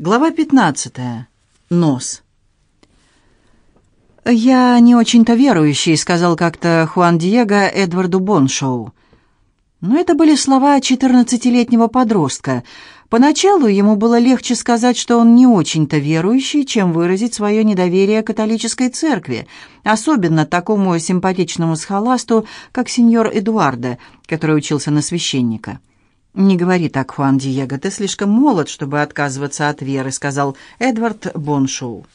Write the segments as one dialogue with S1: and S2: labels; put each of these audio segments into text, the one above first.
S1: Глава 15. Нос. «Я не очень-то верующий», — сказал как-то Хуан Диего Эдварду Боншоу. Но это были слова четырнадцатилетнего подростка. Поначалу ему было легче сказать, что он не очень-то верующий, чем выразить свое недоверие католической церкви, особенно такому симпатичному схоласту, как сеньор Эдуардо, который учился на священника. «Не говори так, Хуан Диего, ты слишком молод, чтобы отказываться от веры», сказал Эдвард Боншоу.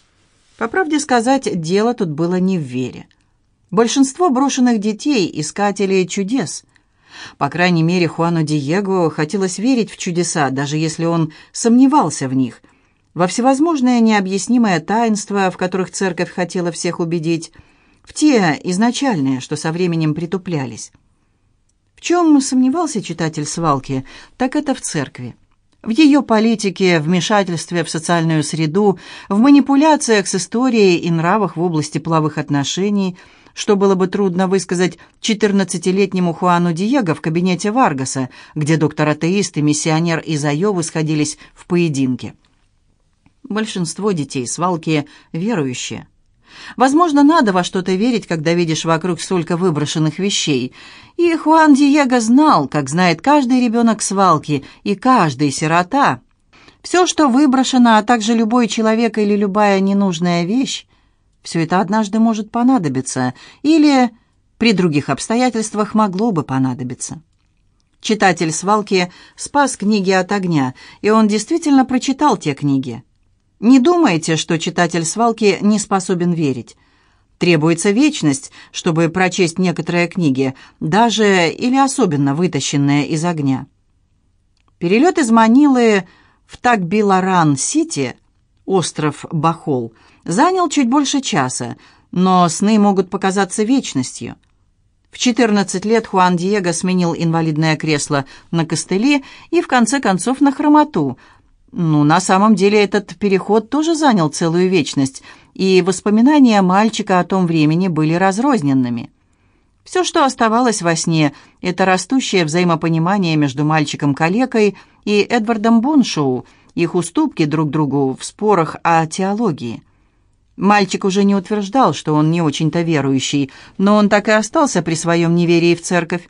S1: По правде сказать, дело тут было не в вере. Большинство брошенных детей – искатели чудес. По крайней мере, Хуану Диего хотелось верить в чудеса, даже если он сомневался в них, во всевозможное необъяснимое таинство, в которых церковь хотела всех убедить, в те изначальные, что со временем притуплялись чем сомневался читатель свалки, так это в церкви. В ее политике, вмешательстве в социальную среду, в манипуляциях с историей и нравах в области половых отношений, что было бы трудно высказать 14-летнему Хуану Диего в кабинете Варгаса, где доктор-атеист и миссионер из Айовы сходились в поединке. Большинство детей свалки верующие. Возможно, надо во что-то верить, когда видишь вокруг столько выброшенных вещей. И Хуан Диего знал, как знает каждый ребенок свалки и каждый сирота. Все, что выброшено, а также любой человек или любая ненужная вещь, все это однажды может понадобиться или при других обстоятельствах могло бы понадобиться. Читатель свалки спас книги от огня, и он действительно прочитал те книги. Не думайте, что читатель свалки не способен верить. Требуется вечность, чтобы прочесть некоторые книги, даже или особенно вытащенные из огня. Перелет из Манилы в Такбиларан-Сити, остров Бахол, занял чуть больше часа, но сны могут показаться вечностью. В 14 лет Хуан Диего сменил инвалидное кресло на костыли и, в конце концов, на хромоту – ну, на самом деле этот переход тоже занял целую вечность, и воспоминания мальчика о том времени были разрозненными. Все, что оставалось во сне, это растущее взаимопонимание между мальчиком-калекой и Эдвардом Боншоу, их уступки друг другу в спорах о теологии. Мальчик уже не утверждал, что он не очень-то верующий, но он так и остался при своем неверии в церковь.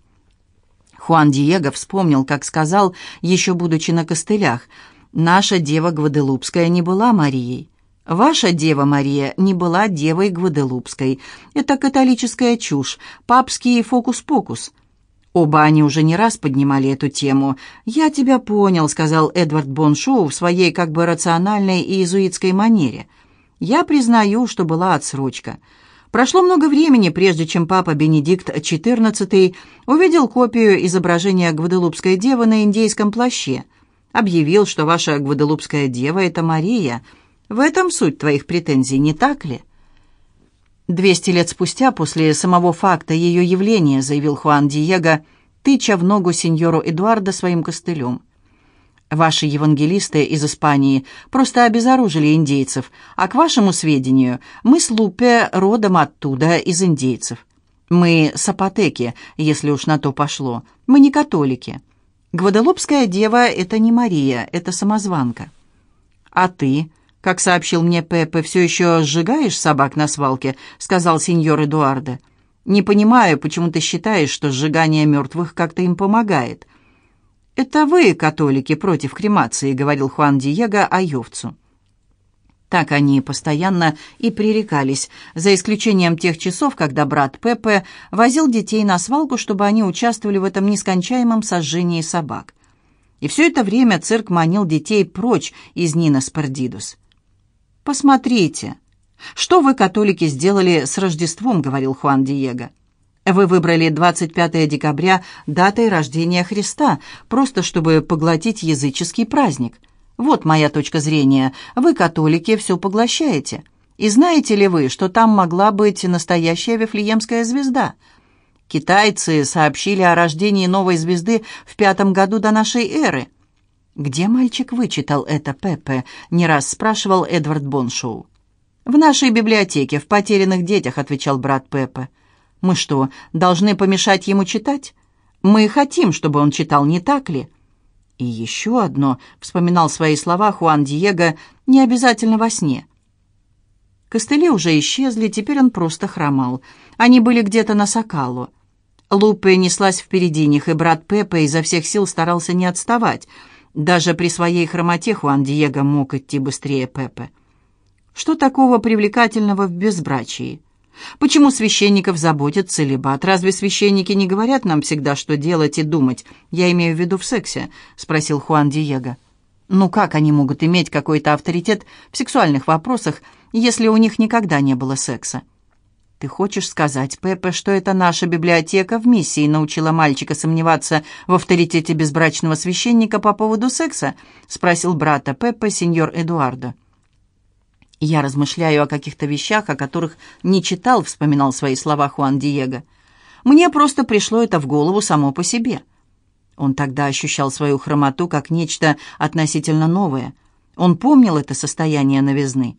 S1: Хуан Диего вспомнил, как сказал, еще будучи на костылях – Наша дева Гваделупская не была Марией. Ваша дева Мария не была девой Гваделупской. Это католическая чушь, папский фокус-покус. Оба они уже не раз поднимали эту тему. «Я тебя понял», — сказал Эдвард Боншоу в своей как бы рациональной и иезуитской манере. «Я признаю, что была отсрочка». Прошло много времени, прежде чем папа Бенедикт XIV увидел копию изображения Гваделупской девы на индейском плаще — объявил, что ваша гваделупская дева — это Мария. В этом суть твоих претензий, не так ли?» «Двести лет спустя, после самого факта ее явления», — заявил Хуан Диего, тыча в ногу сеньору Эдуарда своим костылем. «Ваши евангелисты из Испании просто обезоружили индейцев, а, к вашему сведению, мы с Лупе родом оттуда, из индейцев. Мы сапотеки, если уж на то пошло. Мы не католики». Гваделупская дева — это не Мария, это самозванка. А ты, как сообщил мне Пеппе, все еще сжигаешь собак на свалке, сказал сеньор Эдуардо. Не понимаю, почему ты считаешь, что сжигание мертвых как-то им помогает. Это вы, католики, против кремации, говорил Хуан Диего Айовцу. Так они постоянно и пререкались, за исключением тех часов, когда брат Пепе возил детей на свалку, чтобы они участвовали в этом нескончаемом сожжении собак. И все это время цирк манил детей прочь из Нина Спардидус. «Посмотрите, что вы, католики, сделали с Рождеством», — говорил Хуан Диего. «Вы выбрали 25 декабря датой рождения Христа, просто чтобы поглотить языческий праздник». Вот моя точка зрения. Вы, католики, все поглощаете. И знаете ли вы, что там могла быть настоящая Вифлеемская звезда? Китайцы сообщили о рождении новой звезды в пятом году до нашей эры. «Где мальчик вычитал это, Пеппе?» — не раз спрашивал Эдвард Боншоу. «В нашей библиотеке, в потерянных детях», — отвечал брат Пеппе. «Мы что, должны помешать ему читать? Мы хотим, чтобы он читал, не так ли?» И еще одно, вспоминал свои слова Хуан Диего, не обязательно во сне. Костыли уже исчезли, теперь он просто хромал. Они были где-то на Сокалу. Лупе неслась впереди них, и брат Пепе изо всех сил старался не отставать. Даже при своей хромоте Хуан Диего мог идти быстрее Пепе. Что такого привлекательного в безбрачии? Почему священников заботит целебат? Разве священники не говорят нам всегда, что делать и думать? Я имею в виду в сексе, спросил Хуан Диего. Ну как они могут иметь какой-то авторитет в сексуальных вопросах, если у них никогда не было секса? Ты хочешь сказать, Пепе, что это наша библиотека в миссии научила мальчика сомневаться в авторитете безбрачного священника по поводу секса? спросил брата Пепе сеньор Эдуардо. «Я размышляю о каких-то вещах, о которых не читал», — вспоминал свои слова Хуан Диего. «Мне просто пришло это в голову само по себе». Он тогда ощущал свою хромоту как нечто относительно новое. Он помнил это состояние новизны.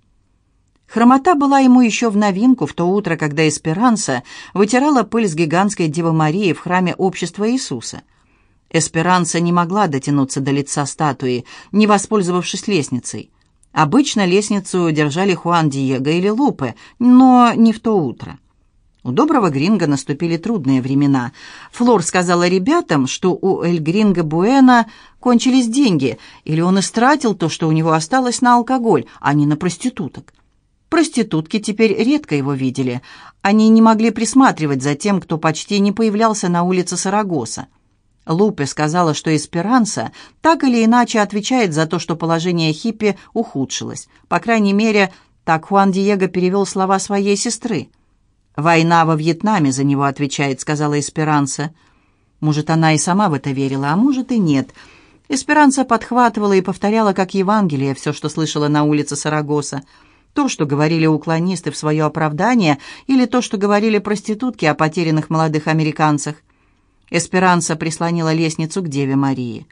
S1: Хромота была ему еще в новинку в то утро, когда Эсперанса вытирала пыль с гигантской Девы Марии в храме Общества Иисуса. Эсперанса не могла дотянуться до лица статуи, не воспользовавшись лестницей. Обычно лестницу держали Хуан Диего или Лупе, но не в то утро. У доброго Гринга наступили трудные времена. Флор сказала ребятам, что у Эль Гринга Буэна кончились деньги, или он истратил то, что у него осталось на алкоголь, а не на проституток. Проститутки теперь редко его видели. Они не могли присматривать за тем, кто почти не появлялся на улице Сарагоса. Лупе сказала, что Эсперанса так или иначе отвечает за то, что положение хиппи ухудшилось. По крайней мере, так Хуан Диего перевел слова своей сестры. «Война во Вьетнаме за него отвечает», — сказала Эсперанса. Может, она и сама в это верила, а может и нет. Эсперанса подхватывала и повторяла, как Евангелие, все, что слышала на улице Сарагоса. То, что говорили уклонисты в свое оправдание, или то, что говорили проститутки о потерянных молодых американцах. Эсперанса прислонила лестницу к Деве Марии.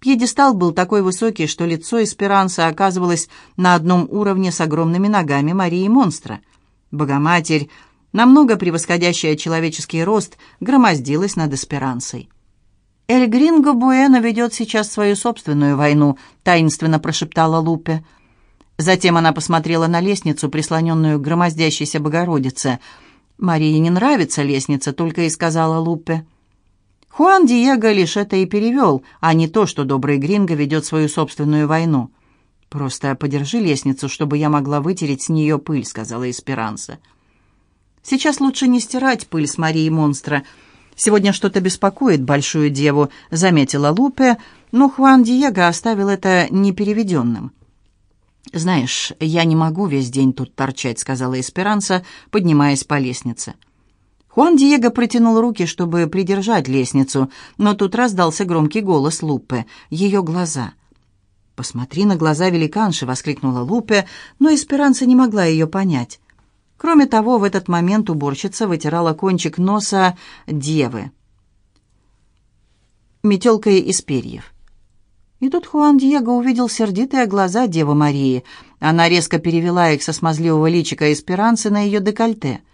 S1: Пьедестал был такой высокий, что лицо Эсперанса оказывалось на одном уровне с огромными ногами Марии-монстра. Богоматерь, намного превосходящая человеческий рост, громоздилась над Эсперансой. «Эль Гринго Буэна ведет сейчас свою собственную войну», — таинственно прошептала Лупе. Затем она посмотрела на лестницу, прислоненную к громоздящейся Богородице. «Марии не нравится лестница», — только и сказала Лупе. Хуан Диего лишь это и перевел, а не то, что добрый Гринго ведет свою собственную войну. «Просто подержи лестницу, чтобы я могла вытереть с нее пыль», — сказала Эсперанса. «Сейчас лучше не стирать пыль с Марии Монстра. Сегодня что-то беспокоит большую деву», — заметила Лупе, но Хуан Диего оставил это непереведенным. «Знаешь, я не могу весь день тут торчать», — сказала Эсперанса, поднимаясь по лестнице. Хуан Диего протянул руки, чтобы придержать лестницу, но тут раздался громкий голос Лупе. Ее глаза. «Посмотри на глаза великанши!» — воскликнула Лупе, но Эсперанца не могла ее понять. Кроме того, в этот момент уборщица вытирала кончик носа девы метелкой из перьев. И тут Хуан Диего увидел сердитые глаза Девы Марии. Она резко перевела их со смазливого личика Эсперанцы на ее декольте —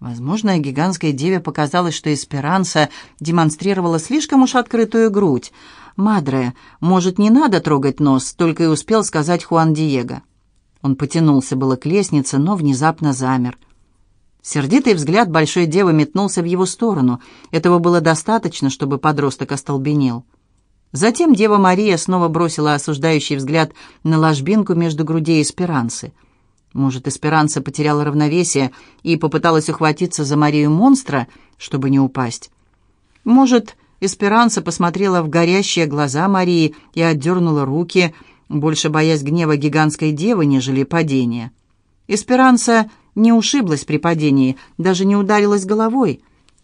S1: Возможно, гигантской деве показалось, что Эсперанса демонстрировала слишком уж открытую грудь. «Мадре, может, не надо трогать нос?» — только и успел сказать Хуан Диего. Он потянулся было к лестнице, но внезапно замер. Сердитый взгляд большой девы метнулся в его сторону. Этого было достаточно, чтобы подросток остолбенел. Затем Дева Мария снова бросила осуждающий взгляд на ложбинку между грудей Эсперансы — может, Эсперанца потеряла равновесие и попыталась ухватиться за Марию монстра, чтобы не упасть. Может, Эсперанца посмотрела в горящие глаза Марии и отдернула руки, больше боясь гнева гигантской девы, нежели падения. Эсперанца не ушиблась при падении, даже не ударилась головой,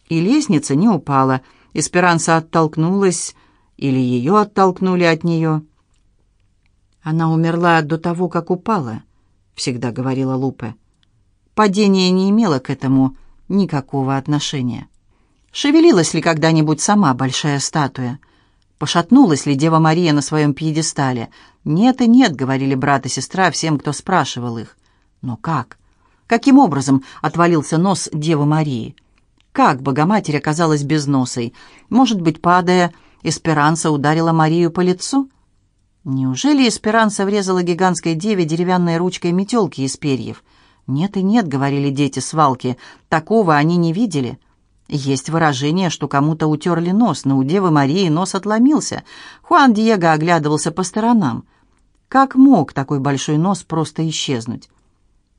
S1: и лестница не упала. Эсперанца оттолкнулась, или ее оттолкнули от нее. Она умерла до того, как упала —— всегда говорила Лупе. Падение не имело к этому никакого отношения. Шевелилась ли когда-нибудь сама большая статуя? Пошатнулась ли Дева Мария на своем пьедестале? «Нет и нет», — говорили брат и сестра всем, кто спрашивал их. Но как? Каким образом отвалился нос Девы Марии? Как Богоматерь оказалась безносой? Может быть, падая, Эсперанса ударила Марию по лицу? Неужели Эсперанса врезала гигантской деве деревянной ручкой метелки из перьев? «Нет и нет», — говорили дети свалки, — «такого они не видели». Есть выражение, что кому-то утерли нос, но у Девы Марии нос отломился. Хуан Диего оглядывался по сторонам. Как мог такой большой нос просто исчезнуть?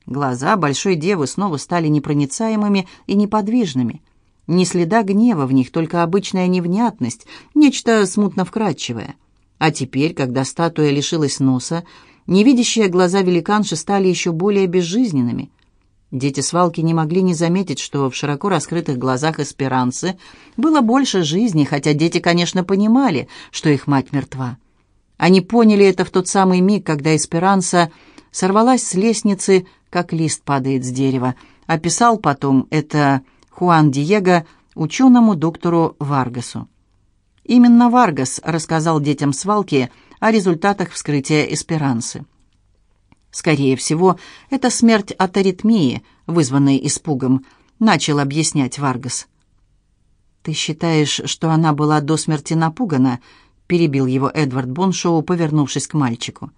S1: Глаза Большой Девы снова стали непроницаемыми и неподвижными. Ни следа гнева в них, только обычная невнятность, нечто смутно вкрадчивое. А теперь, когда статуя лишилась носа, невидящие глаза великанши стали еще более безжизненными. Дети свалки не могли не заметить, что в широко раскрытых глазах Эсперанцы было больше жизни, хотя дети, конечно, понимали, что их мать мертва. Они поняли это в тот самый миг, когда Эсперанца сорвалась с лестницы, как лист падает с дерева. Описал потом это Хуан Диего ученому доктору Варгасу. Именно Варгас рассказал детям свалки о результатах вскрытия Эсперансы. Скорее всего, это смерть от аритмии, вызванной испугом, начал объяснять Варгас. «Ты считаешь, что она была до смерти напугана?» — перебил его Эдвард Боншоу, повернувшись к мальчику.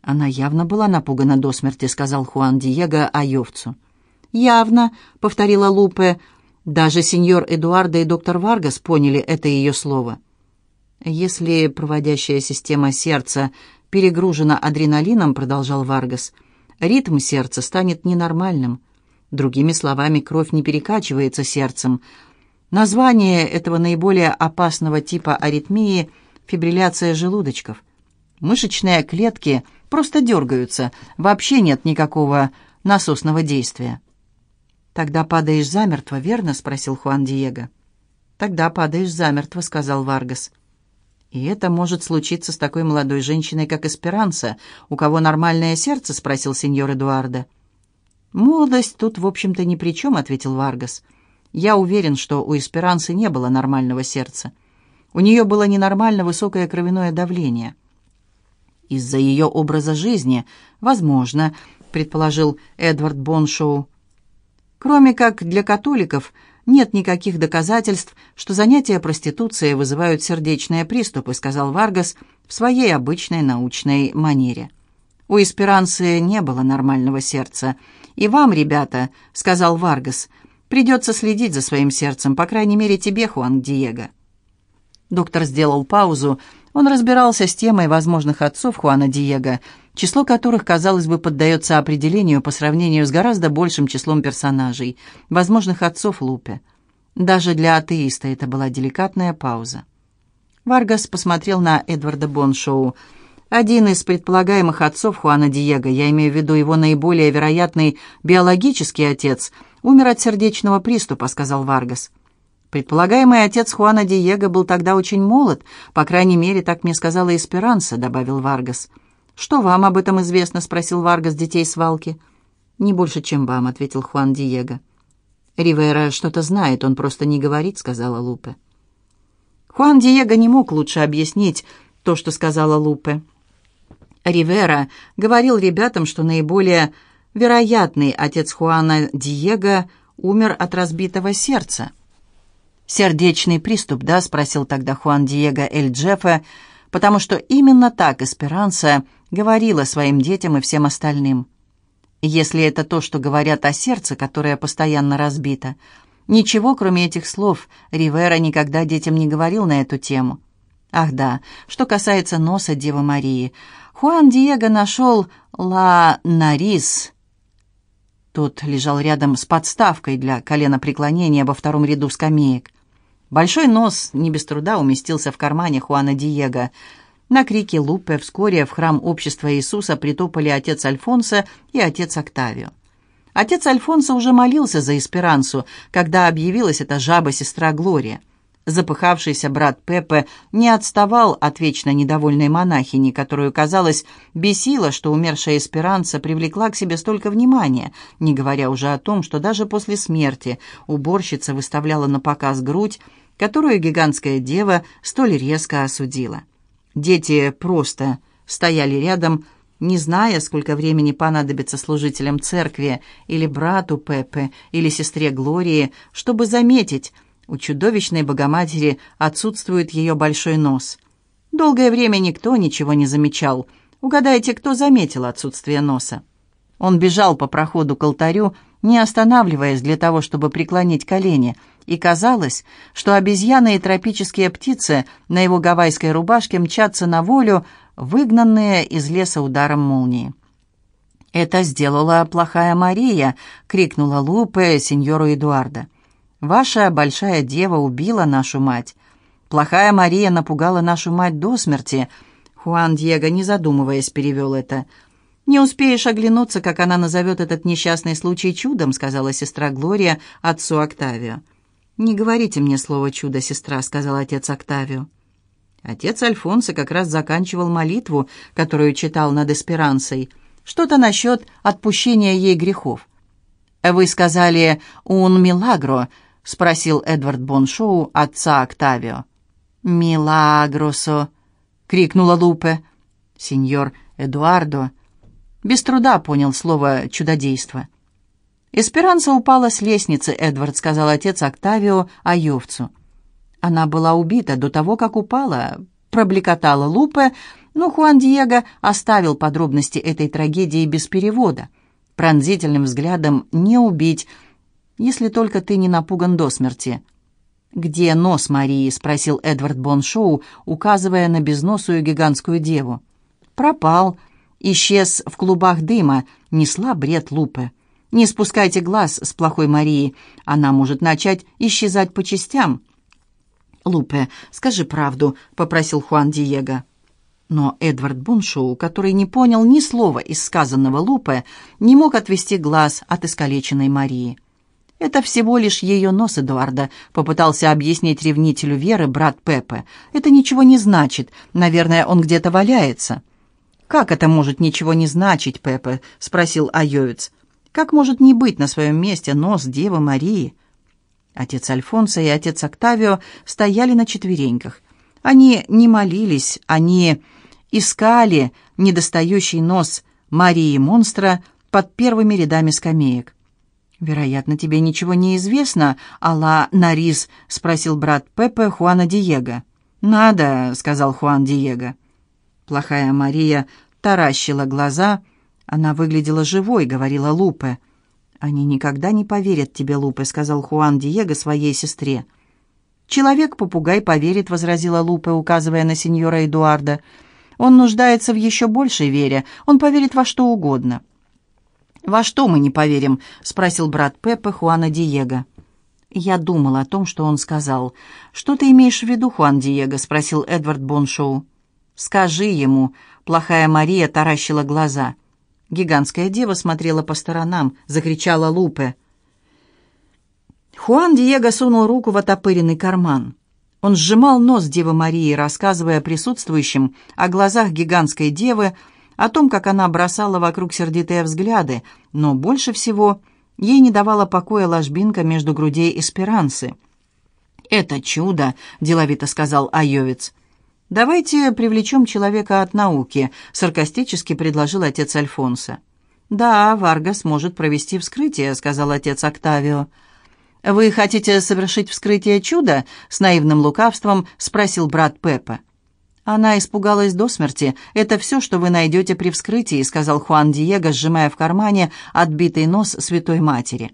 S1: «Она явно была напугана до смерти», — сказал Хуан Диего Айовцу. «Явно», — повторила Лупе, — даже сеньор Эдуардо и доктор Варгас поняли это ее слово. «Если проводящая система сердца перегружена адреналином», — продолжал Варгас, — «ритм сердца станет ненормальным. Другими словами, кровь не перекачивается сердцем. Название этого наиболее опасного типа аритмии — фибрилляция желудочков. Мышечные клетки просто дергаются, вообще нет никакого насосного действия. «Тогда падаешь замертво, верно?» — спросил Хуан Диего. «Тогда падаешь замертво», — сказал Варгас. «И это может случиться с такой молодой женщиной, как Эсперанса, у кого нормальное сердце?» — спросил сеньор Эдуардо. «Молодость тут, в общем-то, ни при чем», — ответил Варгас. «Я уверен, что у Эсперансы не было нормального сердца. У нее было ненормально высокое кровяное давление». «Из-за ее образа жизни, возможно», — предположил Эдвард Боншоу. Кроме как для католиков нет никаких доказательств, что занятия проституцией вызывают сердечные приступы, сказал Варгас в своей обычной научной манере. У Эсперанцы не было нормального сердца. «И вам, ребята», — сказал Варгас, — «придется следить за своим сердцем, по крайней мере тебе, Хуан Диего». Доктор сделал паузу. Он разбирался с темой возможных отцов Хуана Диего — число которых, казалось бы, поддается определению по сравнению с гораздо большим числом персонажей, возможных отцов Лупе. Даже для атеиста это была деликатная пауза. Варгас посмотрел на Эдварда Боншоу. Один из предполагаемых отцов Хуана Диего, я имею в виду его наиболее вероятный биологический отец, умер от сердечного приступа, сказал Варгас. Предполагаемый отец Хуана Диего был тогда очень молод, по крайней мере, так мне сказала Эсперанса, добавил Варгас. «Варгас». «Что вам об этом известно?» — спросил Варгас детей свалки. «Не больше, чем вам», — ответил Хуан Диего. «Ривера что-то знает, он просто не говорит», — сказала Лупе. Хуан Диего не мог лучше объяснить то, что сказала Лупе. Ривера говорил ребятам, что наиболее вероятный отец Хуана Диего умер от разбитого сердца. «Сердечный приступ, да?» — спросил тогда Хуан Диего Эль Джеффа, потому что именно так Эсперанса говорила своим детям и всем остальным. Если это то, что говорят о сердце, которое постоянно разбито, ничего, кроме этих слов, Ривера никогда детям не говорил на эту тему. Ах да, что касается носа Девы Марии, Хуан Диего нашел «Ла Нарис». Тот лежал рядом с подставкой для коленопреклонения во втором ряду скамеек. Большой нос не без труда уместился в кармане Хуана Диего – на крики Лупе вскоре в храм общества Иисуса притопали отец Альфонсо и отец Октавио. Отец Альфонсо уже молился за Эсперансу, когда объявилась эта жаба-сестра Глория. Запыхавшийся брат Пепе не отставал от вечно недовольной монахини, которую, казалось, бесило, что умершая Эсперанца привлекла к себе столько внимания, не говоря уже о том, что даже после смерти уборщица выставляла на показ грудь, которую гигантская дева столь резко осудила. Дети просто стояли рядом, не зная, сколько времени понадобится служителям церкви или брату Пепе или сестре Глории, чтобы заметить, У чудовищной Богоматери отсутствует ее большой нос. Долгое время никто ничего не замечал. Угадайте, кто заметил отсутствие носа? Он бежал по проходу к алтарю, не останавливаясь для того, чтобы преклонить колени, и казалось, что обезьяны и тропические птицы на его гавайской рубашке мчатся на волю, выгнанные из леса ударом молнии. «Это сделала плохая Мария!» — крикнула Лупе сеньору Эдуарда. Ваша большая дева убила нашу мать. Плохая Мария напугала нашу мать до смерти. Хуан Диего, не задумываясь, перевел это. «Не успеешь оглянуться, как она назовет этот несчастный случай чудом», сказала сестра Глория отцу Октавио. «Не говорите мне слово «чудо», сестра», — сказал отец Октавио. Отец Альфонсо как раз заканчивал молитву, которую читал над Эсперансой. Что-то насчет отпущения ей грехов. «Вы сказали «un milagro», — спросил Эдвард Боншоу отца Октавио. «Милагросо!» — крикнула Лупе. Сеньор Эдуардо без труда понял слово «чудодейство». «Эсперанца упала с лестницы», — Эдвард сказал отец Октавио Айовцу. «Она была убита до того, как упала», — проблекотала Лупе, но Хуан Диего оставил подробности этой трагедии без перевода. Пронзительным взглядом «не убить», если только ты не напуган до смерти». «Где нос Марии?» — спросил Эдвард Боншоу, указывая на безносую гигантскую деву. «Пропал. Исчез в клубах дыма. Несла бред Лупе. Не спускайте глаз с плохой Марии. Она может начать исчезать по частям». «Лупе, скажи правду», — попросил Хуан Диего. Но Эдвард Боншоу, который не понял ни слова из сказанного Лупе, не мог отвести глаз от искалеченной Марии. «Это всего лишь ее нос, Эдуарда», — попытался объяснить ревнителю Веры брат Пепе. «Это ничего не значит. Наверное, он где-то валяется». «Как это может ничего не значить, Пепе?» — спросил Айовец. «Как может не быть на своем месте нос Девы Марии?» Отец Альфонсо и отец Октавио стояли на четвереньках. Они не молились, они искали недостающий нос Марии-монстра под первыми рядами скамеек. «Вероятно, тебе ничего не известно, Алла Нарис?» — спросил брат Пепе Хуана Диего. «Надо», — сказал Хуан Диего. Плохая Мария таращила глаза. Она выглядела живой, говорила Лупе. «Они никогда не поверят тебе, Лупе», — сказал Хуан Диего своей сестре. «Человек-попугай поверит», — возразила Лупе, указывая на сеньора Эдуарда. «Он нуждается в еще большей вере. Он поверит во что угодно». «Во что мы не поверим?» — спросил брат Пеппа Хуана Диего. Я думал о том, что он сказал. «Что ты имеешь в виду, Хуан Диего?» — спросил Эдвард Боншоу. «Скажи ему». Плохая Мария таращила глаза. Гигантская дева смотрела по сторонам, закричала Лупе. Хуан Диего сунул руку в отопыренный карман. Он сжимал нос Девы Марии, рассказывая присутствующим о глазах гигантской девы, о том, как она бросала вокруг сердитые взгляды, но больше всего ей не давала покоя ложбинка между грудей эсперанцы. «Это чудо», — деловито сказал Айовец. «Давайте привлечем человека от науки», — саркастически предложил отец Альфонса. «Да, Варгас может провести вскрытие», — сказал отец Октавио. «Вы хотите совершить вскрытие чуда?» — с наивным лукавством спросил брат Пеппа. Она испугалась до смерти. «Это все, что вы найдете при вскрытии», — сказал Хуан Диего, сжимая в кармане отбитый нос Святой Матери.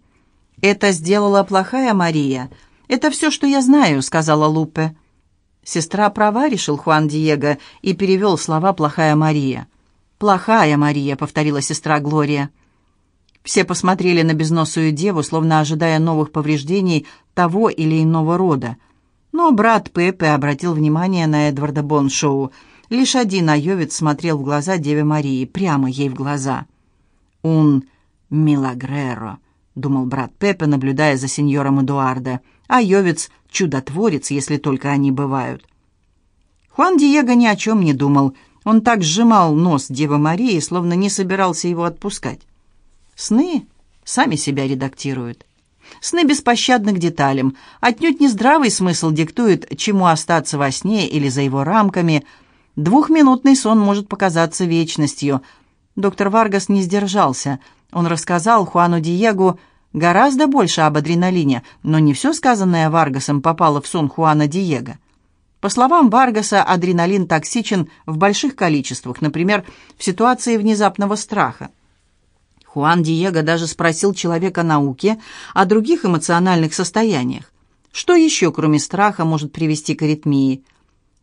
S1: «Это сделала плохая Мария. Это все, что я знаю», — сказала Лупе. «Сестра права», — решил Хуан Диего и перевел слова «плохая Мария». «Плохая Мария», — повторила сестра Глория. Все посмотрели на безносую деву, словно ожидая новых повреждений того или иного рода. Но брат Пепе обратил внимание на Эдварда Боншоу. Лишь один айовец смотрел в глаза Деве Марии, прямо ей в глаза. «Un милагреро», — думал брат Пепе, наблюдая за сеньором Эдуардо. «Айовец — чудотворец, если только они бывают». Хуан Диего ни о чем не думал. Он так сжимал нос Девы Марии, словно не собирался его отпускать. Сны сами себя редактируют. Сны беспощадны к деталям. Отнюдь не здравый смысл диктует, чему остаться во сне или за его рамками. Двухминутный сон может показаться вечностью. Доктор Варгас не сдержался. Он рассказал Хуану Диего Гораздо больше об адреналине, но не все сказанное Варгасом попало в сон Хуана Диего. По словам Варгаса, адреналин токсичен в больших количествах, например, в ситуации внезапного страха. Хуан Диего даже спросил человека науки о других эмоциональных состояниях. Что еще, кроме страха, может привести к аритмии?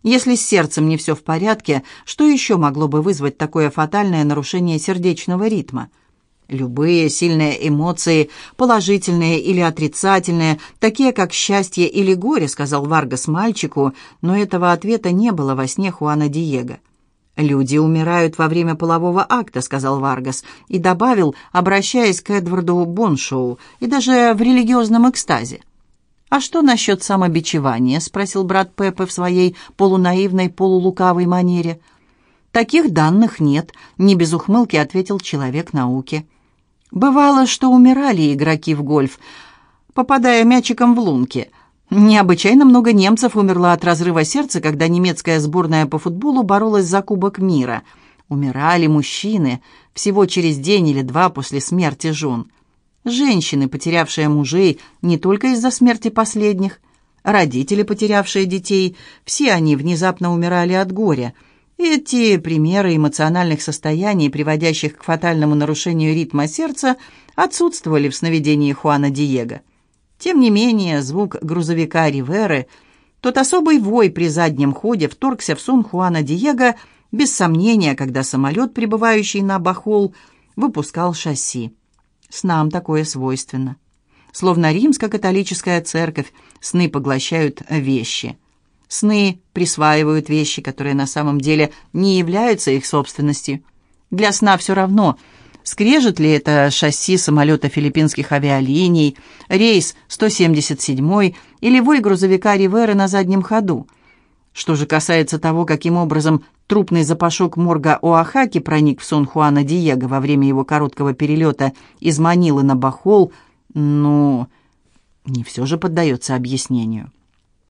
S1: Если с сердцем не все в порядке, что еще могло бы вызвать такое фатальное нарушение сердечного ритма? Любые сильные эмоции, положительные или отрицательные, такие как счастье или горе, сказал Варгас мальчику, но этого ответа не было во сне Хуана Диего. «Люди умирают во время полового акта», — сказал Варгас, и добавил, обращаясь к Эдварду Боншоу, и даже в религиозном экстазе. «А что насчет самобичевания?» — спросил брат Пеппе в своей полунаивной, полулукавой манере. «Таких данных нет», — не без ухмылки ответил человек науки. «Бывало, что умирали игроки в гольф, попадая мячиком в лунки». Необычайно много немцев умерло от разрыва сердца, когда немецкая сборная по футболу боролась за Кубок мира. Умирали мужчины всего через день или два после смерти жен. Женщины, потерявшие мужей не только из-за смерти последних, родители, потерявшие детей, все они внезапно умирали от горя. Эти примеры эмоциональных состояний, приводящих к фатальному нарушению ритма сердца, отсутствовали в сновидении Хуана Диего. Тем не менее, звук грузовика Риверы, тот особый вой при заднем ходе, вторгся в сон Хуана Диего, без сомнения, когда самолет, прибывающий на Бахол, выпускал шасси. С нам такое свойственно. Словно римско-католическая церковь, сны поглощают вещи. Сны присваивают вещи, которые на самом деле не являются их собственностью. Для сна все равно – Скрежет ли это шасси самолета филиппинских авиалиний, рейс 177 или вой грузовика «Ривера» на заднем ходу? Что же касается того, каким образом трупный запашок морга Оахаки проник в сон Хуана Диего во время его короткого перелета из Манилы на Бахол, ну, не все же поддается объяснению.